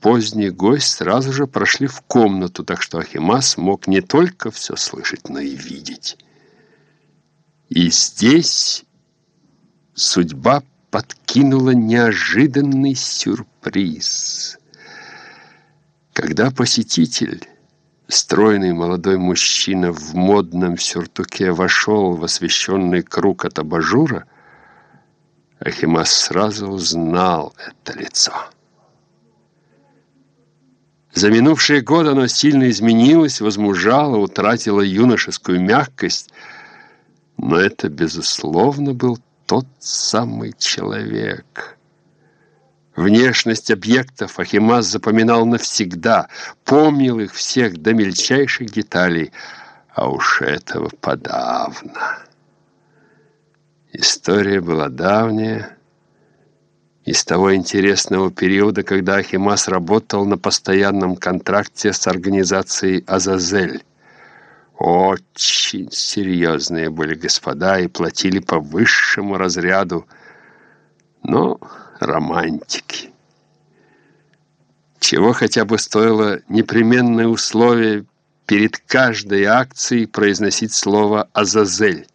поздний гость сразу же прошли в комнату, так что Ахимас мог не только все слышать, но и видеть. И здесь судьба подкинула неожиданный сюрприз. Когда посетитель, стройный молодой мужчина в модном сюртуке, вошел в освещенный круг от абажура, Ахимас сразу узнал это лицо. За минувшие годы оно сильно изменилось, возмужало, утратило юношескую мягкость, но это, безусловно, был тот самый человек. Внешность объектов Ахимас запоминал навсегда, помнил их всех до мельчайших деталей, а уж этого подавно. История была давняя, из того интересного периода, когда Ахимас работал на постоянном контракте с организацией «Азазель». Очень серьезные были господа и платили по высшему разряду, но романтики. Чего хотя бы стоило непременное условие перед каждой акцией произносить слово «Азазель».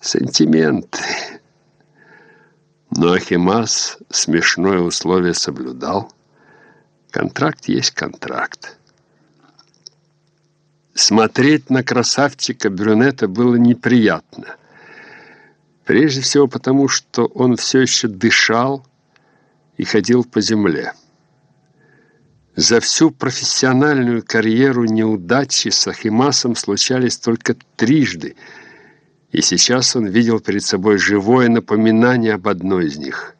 Сентименты. Но Ахимас смешное условие соблюдал. Контракт есть контракт. Смотреть на красавчика-брюнета было неприятно. Прежде всего потому, что он все еще дышал и ходил по земле. За всю профессиональную карьеру неудачи с Ахимасом случались только трижды – и сейчас он видел перед собой живое напоминание об одной из них.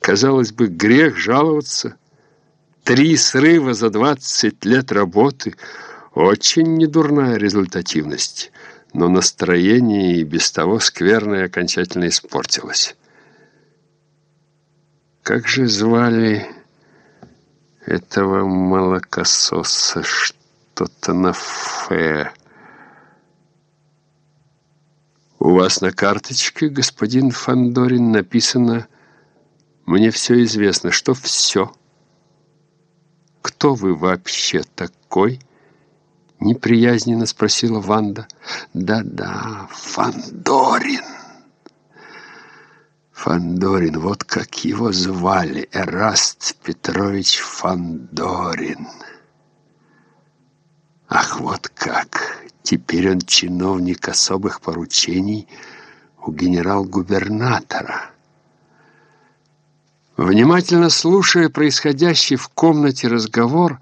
Казалось бы, грех жаловаться. Три срыва за 20 лет работы – очень недурная результативность, но настроение и без того скверное окончательно испортилось. Как же звали этого молокососа? Что-то на «фе». У вас на карточке, господин Фандорин, написано «Мне все известно». Что все? Кто вы вообще такой? Неприязненно спросила Ванда. Да-да, Фандорин. Фандорин, вот как его звали, Эраст Петрович Фандорин. Вот как! Теперь он чиновник особых поручений у генерал-губернатора. Внимательно слушая происходящий в комнате разговор,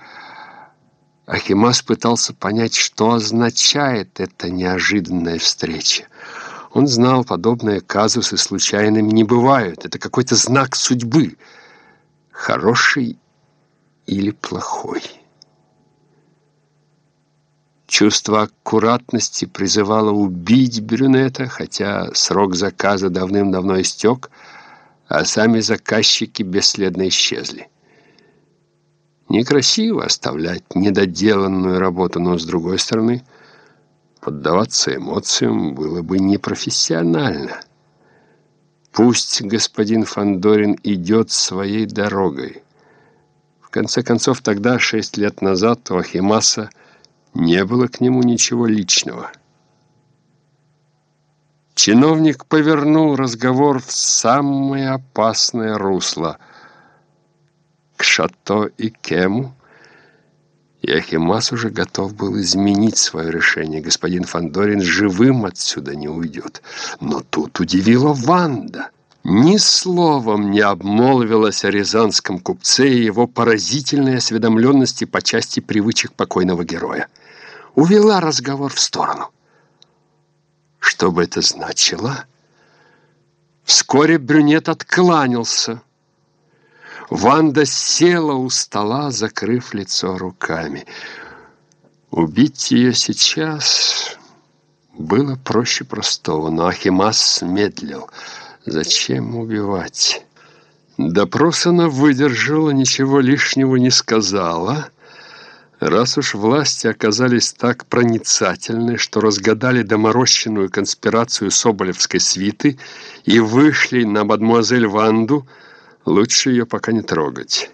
Ахимас пытался понять, что означает эта неожиданная встреча. Он знал, подобные казусы случайными не бывают. Это какой-то знак судьбы, хороший или плохой. Чувство аккуратности призывало убить брюнета, хотя срок заказа давным-давно истек, а сами заказчики бесследно исчезли. Некрасиво оставлять недоделанную работу, но, с другой стороны, поддаваться эмоциям было бы непрофессионально. Пусть господин Фандорин идет своей дорогой. В конце концов, тогда, шесть лет назад, у Ахимаса не было к нему ничего личного. Чиновник повернул разговор в самое опасное русло к Шато и Кему, и Ахимас уже готов был изменить свое решение. Господин Фандорин живым отсюда не уйдет. Но тут удивила Ванда. Ни словом не обмолвилась о рязанском купце и его поразительной осведомленности по части привычек покойного героя увела разговор в сторону. Что бы это значило? Вскоре брюнет откланялся. Ванда села у стола, закрыв лицо руками. Убить ее сейчас было проще простого, но Ахимас медлил. Зачем убивать? Допрос она выдержала, ничего лишнего не сказала — Раз уж власти оказались так проницательны, что разгадали доморощенную конспирацию Соболевской свиты и вышли на мадмуазель Ванду, лучше ее пока не трогать.